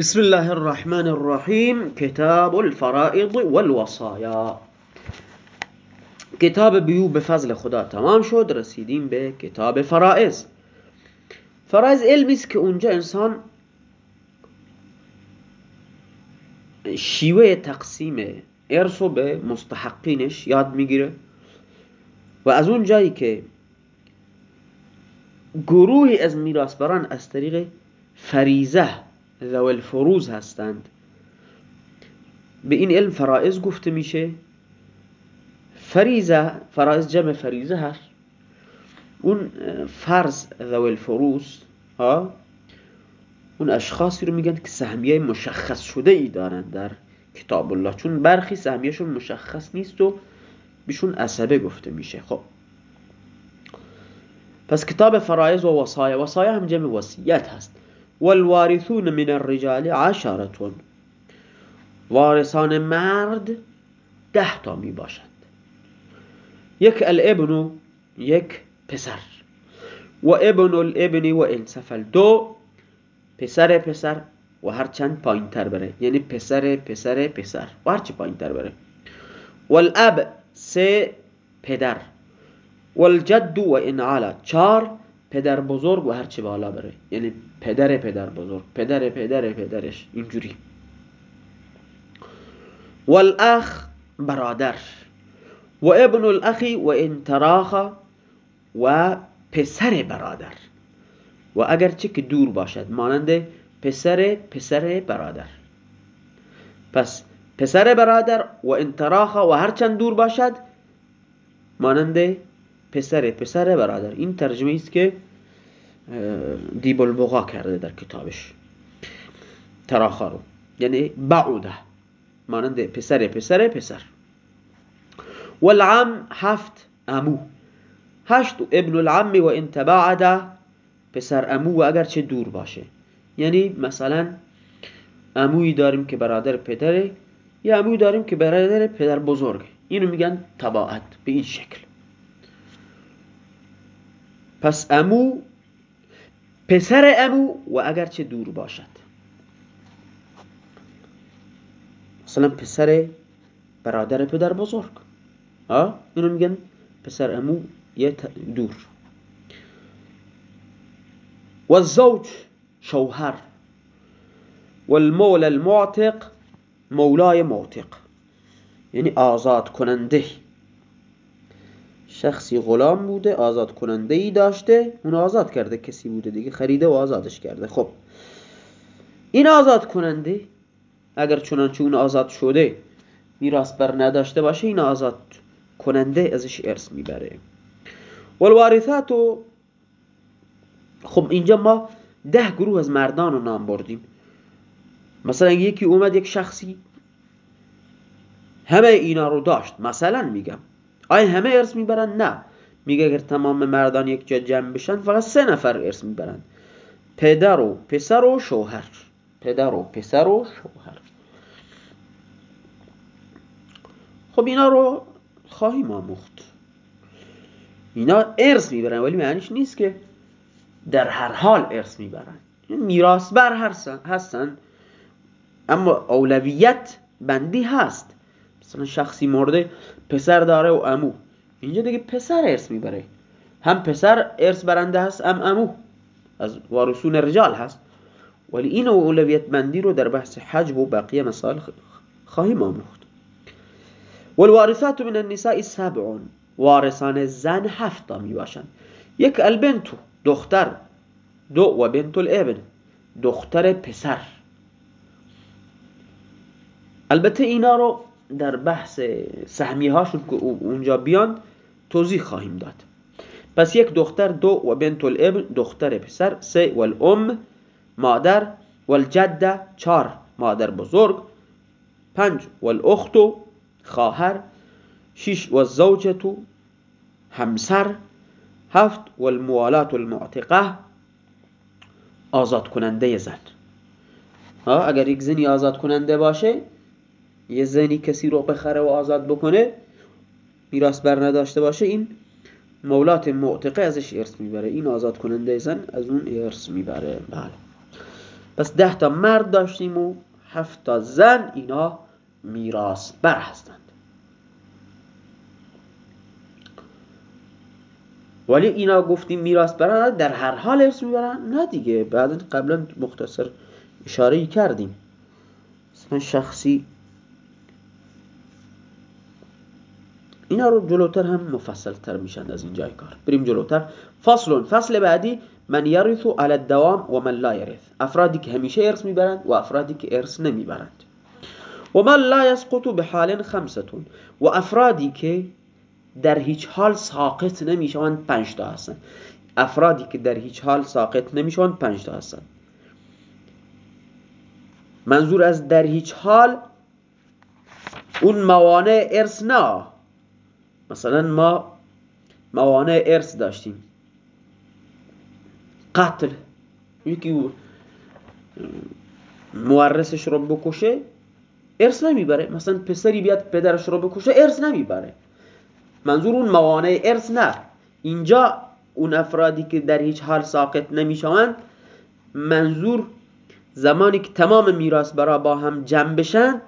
بسم الله الرحمن الرحیم کتاب الفرائض والوصایا کتاب بیو به فضل خدا تمام شد رسیدیم به کتاب فرائض فرائض علمی است که اونجا انسان شیوه تقسیم ارث به مستحقینش یاد می‌گیره و از اون جایی که گروهی از میراثبران از طریق فریزه ذو الفروز هستند. به این علم فرائض گفته میشه. فریزه فرائض جمع فریزه هست اون فرض ذو الفروز ها اون اشخاصی رو میگن که سهمیه مشخص شده ای دارن در کتاب الله. چون برخی سهمیهشون مشخص نیست و بیشون عصبه گفته میشه. خب. پس کتاب فرائض و وصایا وصایا هم جمع وصیت هست. والوارثون من الرجال عشرتون وارثان مرد ده تا می باشند یک الابن یک پسر. و ابن الابن و انسفل. دو پسر پسر و هر چند پایین تر بره. یعنی پسر پسر پسر. و هر چی پایین تر بره والاب سه پدر. والجد و ان چار پدر بزرگ و هرچی بالا بره. یعنی پدر پدر بزرگ. پدر پدر پدرش. اینجوری. والاخ برادر. و ابن الاخی و انتراخ و پسر برادر. و اگرچه که دور باشد. مانند پسر پسر برادر. پس پسر برادر و انتراخ و هرچند دور باشد مانند پسر پسر برادر. این ترجمه است که دیب البغا کرده در کتابش. تراخا رو یعنی بعوده. مانند پسر پسر پسر. والعم هفت امو. هشت ابن العم و انتباعده پسر امو و اگرچه دور باشه. یعنی مثلا اموی داریم که برادر پدره یا اموی داریم که برادر پدر بزرگ. اینو میگن تباعت به این شکل. پس امو پسر امو و اگرچه دور باشد. مثلا پسر برادر پدر بزرگ. ها اینو میگن پسر امو یه دور. و الزوج شوهر. والمول المعتق مولای معتق. یعنی آزاد کننده شخصی غلام بوده آزاد کننده ای داشته. اون آزاد کرده کسی بوده دیگه. خریده و آزادش کرده. خب. این آزاد کننده اگر چنانچه اون آزاد شده میراث بر نداشته باشه این آزاد کننده ازش ارث می‌بره. والوارثات خب اینجا ما ده گروه از مردان رو نام بردیم. مثلا یکی اومد یک شخصی همه اینا رو داشت. مثلا میگم آیا همه ارث می‌برن نه. میگه اگر تمام مردان یک جا جمع بشن فقط سه نفر ارث می‌برن پدر و پسر و شوهر. پدر و پسر و شوهر. خب اینا رو خواهیم آموخت. اینا ارث می‌برن ولی معنیش نیست که در هر حال ارث می‌برن میراث بر هستن اما اولویت بندی هست. مثلا شخصی مرده پسر داره و امو. اینجا دیگه پسر ارث می‌بره. هم پسر ارث برنده هست هم امو. از وارثون رجال هست. ولی این اولویت بندی رو در بحث حجب و بقیه مسائل خواهیم آموخت. والوارثات من النساء سبعون. وارثان زن هفتا می باشند یک البنتو دختر دو و بنت الابن. دختر پسر. البته اینا رو در بحث سهمی هاشون که اونجا بیان توضیح خواهیم داد. پس یک دختر دو و بنت الابن دختر پسر سه و الام مادر و الجده چار مادر بزرگ پنج و الاختو خواهر شش و الزوجتو همسر هفت و الموالات المعتقه آزاد کننده زن اگر یک زنی آزاد کننده باشه یه زنی کسی رو بخره و آزاد بکنه میراث بر نداشته باشه این مولات معتقه ازش ارث می‌بره. این آزاد کننده زن از اون ارث می‌بره. بله. پس ده تا مرد داشتیم و هفت تا زن اینا میراث بر هستند. ولی اینا گفتیم میراث برن در هر حال ارث می‌برن. نه دیگه بعد قبلا مختصر اشاره کردیم. مثلا شخصی اینا رو جلوتر هم مفصل تر میشن از این جای کار. بریم جلوتر. فصل فصل بعدی من یرث علی الدوام و من لا یرث. افرادی که همیشه ارث می‌برند و افرادی که ارث نمی‌برند. و من لا یسقط بحال خمستون و افرادی که در هیچ حال ساقط نمی‌شوند پنج تا هستن. افرادی که در هیچ حال ساقط نمی‌شوند پنج تا هستن. منظور از در هیچ حال اون موانع ارث نه. مثلا ما موانع ارث داشتیم. قتل. یکی مورثش رو بکشه ارث نمی‌بره. مثلا پسری بیاد پدرش رو بکشه ارث نمی‌بره. منظور اون موانع ارث نه. اینجا اون افرادی که در هیچ حال ساقط نمی‌شوند منظور زمانی که تمام میراث برا با هم جمع بشن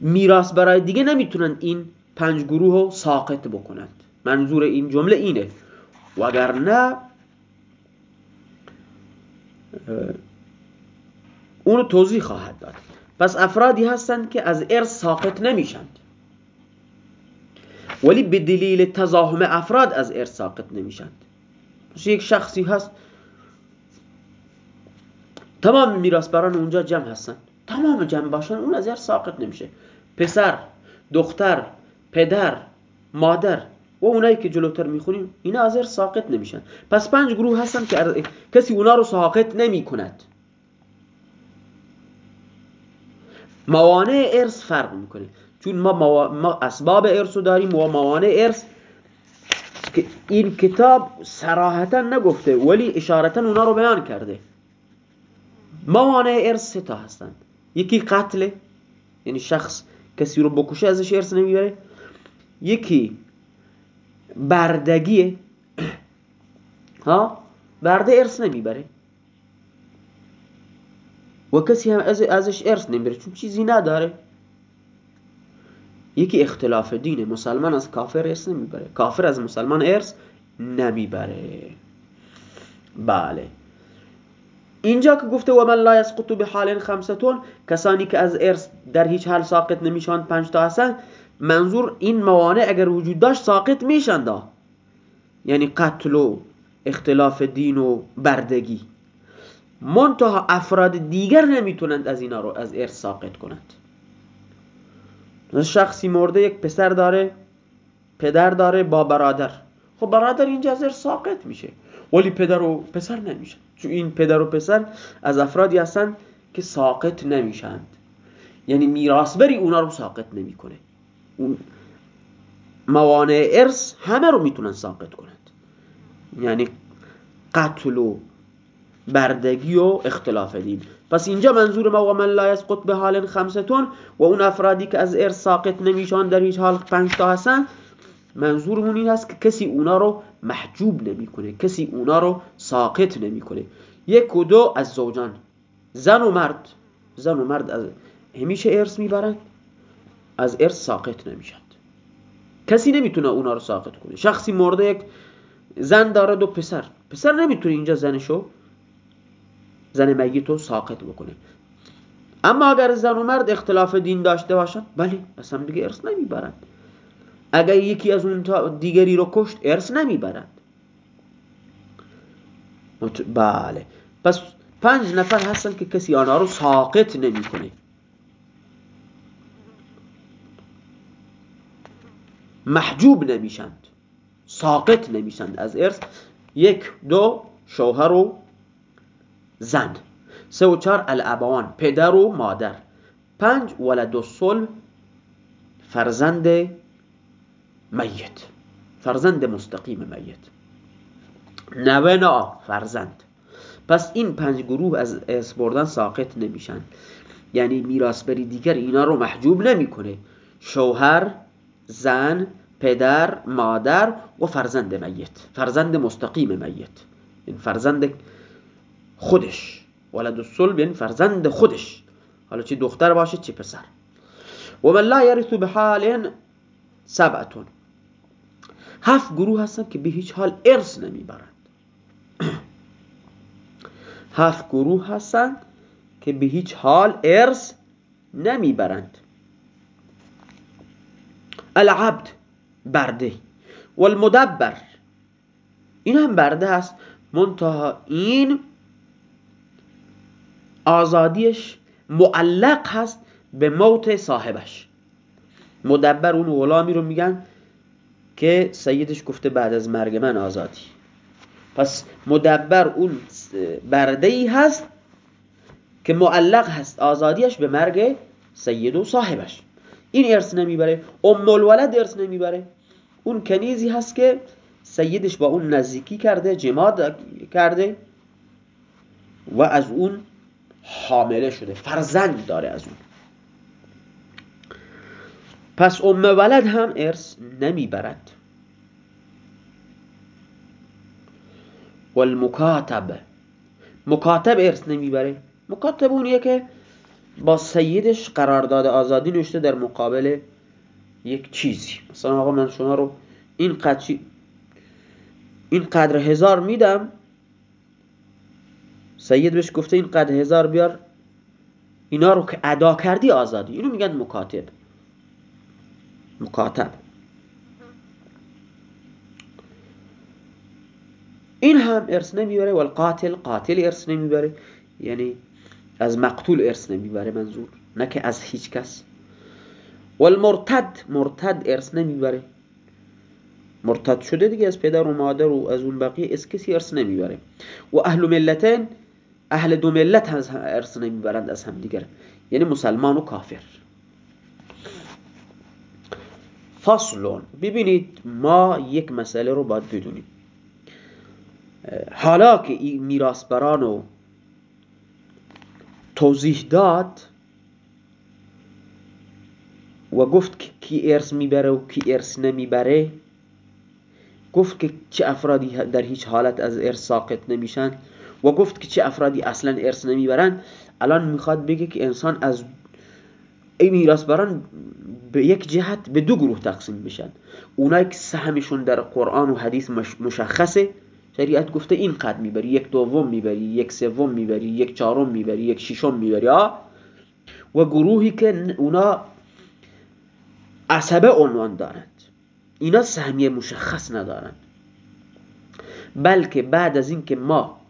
میراث برای دیگه نمی‌تونن این پنج گروه رو ساقط بکنند منظور این جمله اینه. وگرنه اونو توضیح خواهد داد. پس افرادی هستند که از ارث ساقط نمیشند. ولی به دلیل تزاهم افراد از ارث ساقط نمیشند. یک شخصی هست. تمام میراثبران اونجا جمع هستن. تمام جمع باشن اون از ارث ساقط نمیشه. پسر دختر پدر مادر و اونایی که جلوتر می‌خونیم اینا از ساقط نمیشن. پس پنج گروه هستن که کسی اونا رو ساقط نمی کند موانع ارث فرق می‌کنه. چون ما, ما اسباب ارث رو داریم و موانع ارث این کتاب صراحتا نگفته ولی اشارتا اونا رو بیان کرده. موانع ارث سه تا هستند. یکی قتل یعنی شخص کسی رو بکشه ازش ارث نمی‌بره. یکی بردگیه ها برده ارث نمی‌بره. و کسی هم ازش ارث نمی‌بره چون چیزی نداره. یکی اختلاف دینه مسلمان از کافر ارث نمی‌بره. کافر از مسلمان ارث نمی‌بره. بله. اینجا که گفته و من لا یسقط به حال خمستون کسانی که از ارث در هیچ حال ساقط نمی‌شوند پنج تا هستن منظور این موانع اگر وجود داشت ساقط میشند یعنی قتل و اختلاف دین و بردگی. منتها افراد دیگر نمی‌تونند از اینا رو از ارث ساقط کنند. شخصی مرده یک پسر داره پدر داره با برادر. خب برادر اینجا از ارث ساقط میشه. ولی پدر و پسر نمیشه چون این پدر و پسر از افرادی هستند که ساقط نمیشند. یعنی میراثبری اونا رو ساقط نمی‌کنه. موانع ارث همه رو می‌تونن ساقط کنند. یعنی قتل و بردگی و اختلاف دین. پس اینجا منظور ما و من لا یسقط به حال خمستون و اون افرادی که از ارث ساقط نمیشن در هیچ حال پنج تا هستن منظورمون این هست که کسی اونا رو محجوب نمی‌کنه کسی اونا رو ساقط نمی‌کنه. یک و دو از زوجان. زن و مرد. زن و مرد از همیشه ارث می‌برند از ارث ساقط نمیشند کسی نمی‌تونه اونا رو ساقط کنه. شخصی مرده یک زن داره دو پسر. پسر نمی‌تونه اینجا زنشو زن میتو ساقط بکنه. اما اگر زن و مرد اختلاف دین داشته باشند بله اصلا دیگه ارث نمی‌برند. اگر یکی از اون دیگری رو کشت ارث نمی‌برند. بله. پس پنج نفر هستن که کسی آنها رو ساقط نمی‌کنه. محجوب نمیشند. ساقط نمیشند. از ارث یک دو شوهر و زن. سه و چهار الابوان پدر و مادر. پنج ولد و صلب فرزند میت. فرزند مستقیم میت. نوه فرزند. پس این پنج گروه از ارث بردن ساقط نمیشن. یعنی میراث بری دیگر اینا رو محجوب نمی‌کنه. شوهر زن پدر مادر و فرزند میت. فرزند مستقیم میت. این فرزند خودش. ولد الصلب یعنی فرزند خودش. حالا چه دختر باشه چه پسر. و من لا یرث به حال سبعتون. هفت گروه هستن که به هیچ حال ارث نمی‌برند. هفت گروه هستن که به هیچ حال ارث نمی‌برند. العبد. برده. والمدبر. این هم برده هست منتها این آزادیش معلق هست به موت صاحبش. مدبر اون غلامی رو میگن که سیدش گفته بعد از مرگ من آزادی. پس مدبر اون برده ای هست که معلق هست. آزادیش به مرگ سید و صاحبش. این ارث نمی‌بره. ام الولد ارث نمی‌بره. اون کنیزی هست که سیدش با اون نزدیکی کرده جماد کرده و از اون حامله شده. فرزند داره از اون. پس ام ولد هم ارث نمی‌برد. والمکاتب. مکاتب ارث نمی‌بره. مکاتب اونیه که با سیدش قرارداد آزادی نوشته در مقابل یک چیزی. مثلا آقا من شما رو این قدر این قدر هزار میدم. سید بهش گفته این قدر هزار بیار. اینا رو که ادا کردی آزادی. اینو میگن مکاتب. مکاتب. این هم ارث نمی‌بره. و القاتل قاتل ارث نمی‌بره. یعنی از مقتول ارث نمی‌بره منظور. نه که از هیچ کس. و المرتد مرتد ارث نمی‌بره مرتد شده دیگه از پدر و مادر و از اون بقیه از کسی ارث نمی‌بره و اهل ملتین اهل دو ملت از ارث نمی‌برند از هم دیگر یعنی مسلمان و کافر فصلون ببینید ما یک مسئله رو باید بدونیم حالا که این میراثبران رو توضیح داد و گفت که کی ارث می‌بره و کی ارث نمی‌بره؟ گفت که چه افرادی در هیچ حالت از ارث ساقط نمیشن و گفت که چه افرادی اصلا ارث نمی‌برن؟ الان می‌خواد بگه که انسان از این میراثبران به یک جهت به دو گروه تقسیم میشن. اونایی که سهمشون در قرآن و حدیث مشخصه شریعت گفته این قد می‌بری یک دوم می‌بری یک سوم می‌بری یک چهارم می‌بری یک ششم می‌بری و گروهی که اونا عصبه عنوان دارند. اینا سهمیه مشخص ندارند. بلکه بعد از اینکه ما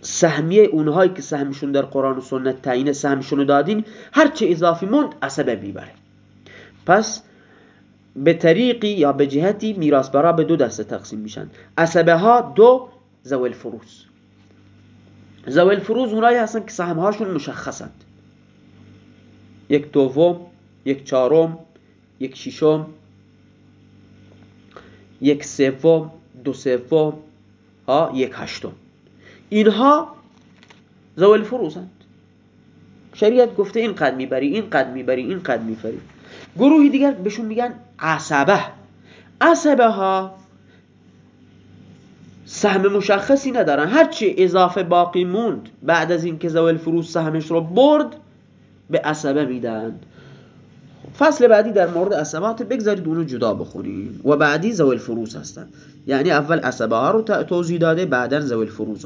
سهمیه اونهایی که سهمشون در قرآن و سنت تعیین سهمشون دادین هرچه اضافی موند عصبه می‌بره. پس به طریقی یا به جهتی میراث برا به دو دسته تقسیم میشن. عصبه ها دو زوال فروز زوال فروز اونایی هستن که سهمهاشون مشخصند. یک دوم یک چهارم یک ششم یک سوم دو سوم ها یک هشتم. اینها زوال فروزند. شریعت گفته این قد می‌بری این قد می‌بری این قد می‌بری گروهی دیگر بهشون میگن عصبه. عصبه ها سهم مشخصی ندارن. هرچی اضافه باقی موند بعد از اینکه زوال فروز سهمش رو برد به عصبه میدن فصل بعدی در مورد عصبات بگذارید اونو جدا بخوریم. و بعدی زوال فروز هستن. یعنی اول عصبه ها رو توضیح داده بعدا زوال فروز